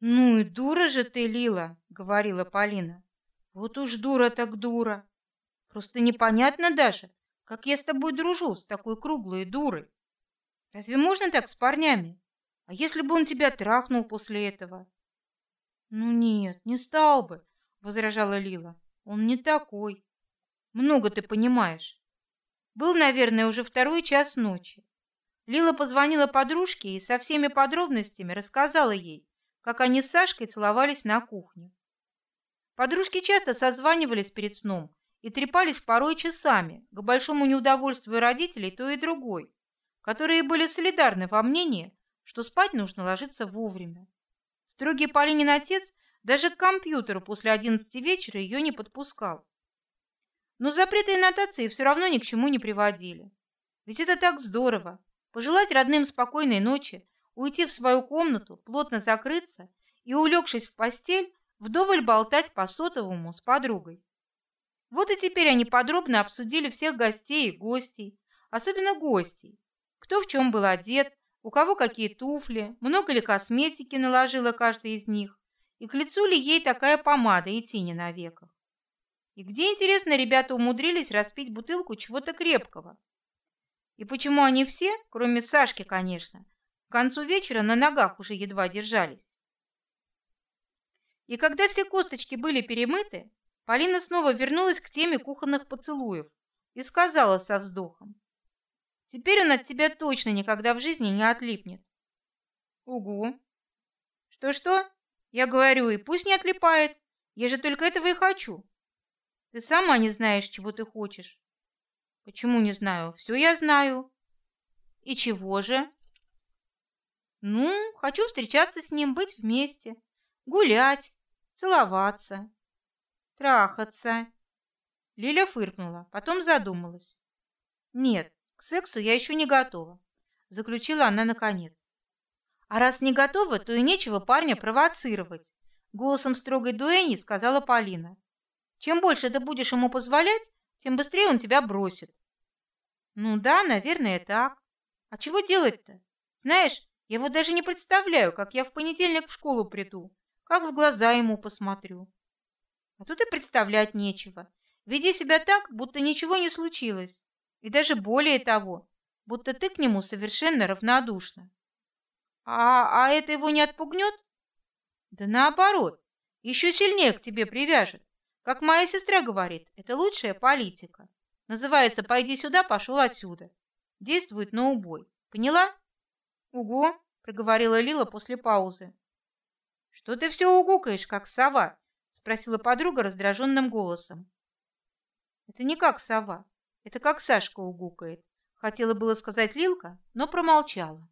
Ну и дура же ты, Лила, говорила Полина. Вот уж дура так дура. Просто непонятно даже, как я с тобой дружу, с такой круглой дурой. Разве можно так с парнями? А если бы он тебя трахнул после этого? Ну нет, не стал бы, возражала Лила. Он не такой. Много ты понимаешь. Был, наверное, уже второй час ночи. Лила позвонила подружке и со всеми подробностями рассказала ей, как они с Сашкой целовались на кухне. Подружки часто созванивались перед сном и трепались порой часами, к большому неудовольствию родителей той и другой, которые были солидарны во мнении, что спать нужно ложиться вовремя. Строгий Полинин отец даже к компьютеру после одиннадцати вечера ее не подпускал. Но запреты и нотации все равно ни к чему не приводили. Ведь это так здорово пожелать родным спокойной ночи, уйти в свою комнату, плотно закрыться и, улегшись в постель, вдоволь болтать по сотовому с подругой. Вот и теперь они подробно обсудили всех гостей и гостей, особенно гостей, кто в чем был одет, у кого какие туфли, много ли косметики наложила каждый из них, и к лицу ли ей такая помада и тени на веках. И где, интересно, ребята умудрились распить бутылку чего-то крепкого. И почему они все, кроме Сашки, конечно, к концу вечера на ногах уже едва держались. И когда все косточки были перемыты, Полина снова вернулась к теме кухонных поцелуев и сказала со вздохом: "Теперь он от тебя точно никогда в жизни не отлипнет". Угу. Что что? Я говорю, и пусть не отлипает. Я же только этого и хочу. Ты сама не знаешь, чего ты хочешь. Почему не знаю? Все я знаю. И чего же? Ну, хочу встречаться с ним, быть вместе, гулять, целоваться, трахаться. Лиля фыркнула, потом задумалась. Нет, к сексу я еще не готова, заключила она наконец. А раз не готова, то и нечего парня провоцировать, голосом строгой дуэни сказала Полина. Чем больше ты будешь ему позволять, тем быстрее он тебя бросит. Ну да, наверное, так. А чего делать-то? Знаешь, я вот даже не представляю, как я в понедельник в школу приду, как в глаза ему посмотрю. А тут и представлять нечего. Веди себя так, будто ничего не случилось, и даже более того, будто ты к нему совершенно равнодушна. А а это его не отпугнет? Да наоборот, еще сильнее к тебе привяжет. Как моя сестра говорит, это лучшая политика. Называется «Пойди сюда, пошел отсюда». Действует на убой. Поняла? Уго, проговорила Лила после паузы. Что ты все угукаешь, как сова? спросила подруга раздраженным голосом. Это не как сова, это как Сашка угукает. Хотела было сказать Лилка, но промолчала.